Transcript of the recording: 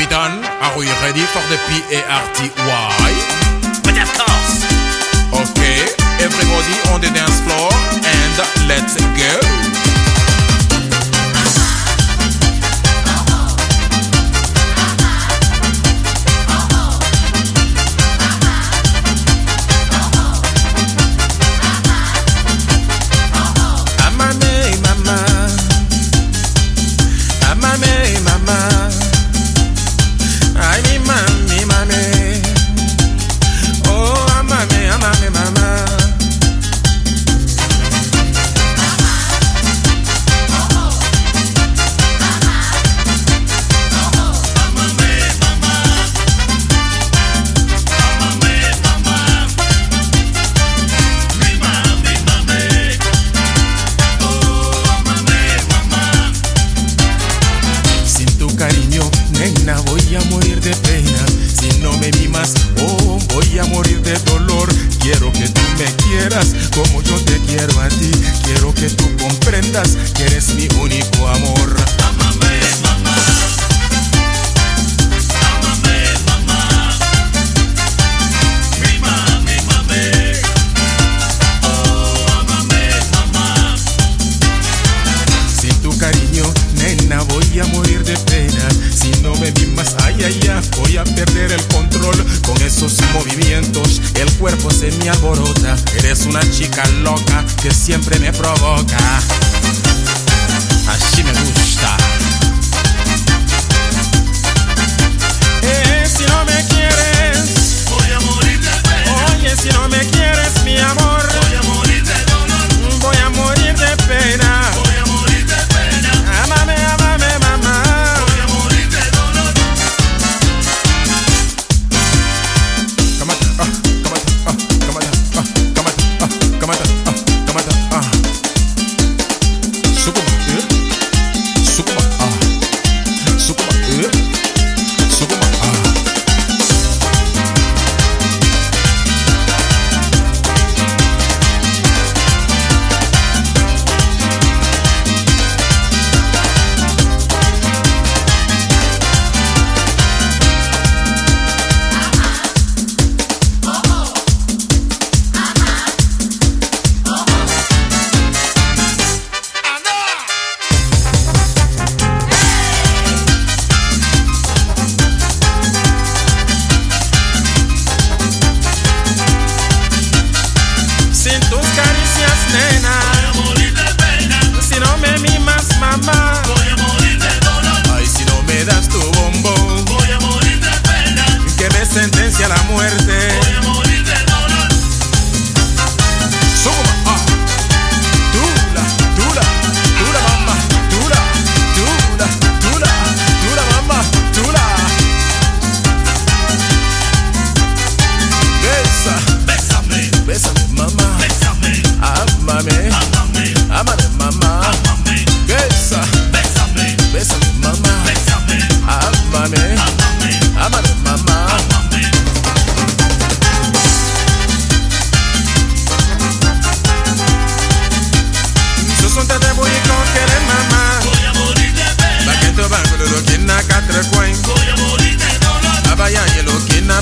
Captain, are we ready for the P-A-R-T-Y? But of course. No me mimas, oh, voy a morir de dolor. Quiero que tú me quieras como yo te quiero a ti. Quiero que tú comprendas que eres mi único amor. Sin tu cariño, nena, voy a morir de pena. Si no me mimas, ay, ay, ay, voy a perder el control. Con esos movimientos, el cuerpo se me alborota. Eres una chica loca que siempre me provoca. Así me gusta. Eh, si no me quieres, Voy a morir de pena. oye, si no me quieres, mamá. Voy a morir de dolor. Ay, si no me das tu bombón, Voy a morir de pena. que me sentencia a la muerte. Na quatre coin. Voy a morir de dolor. Abaya y lo que na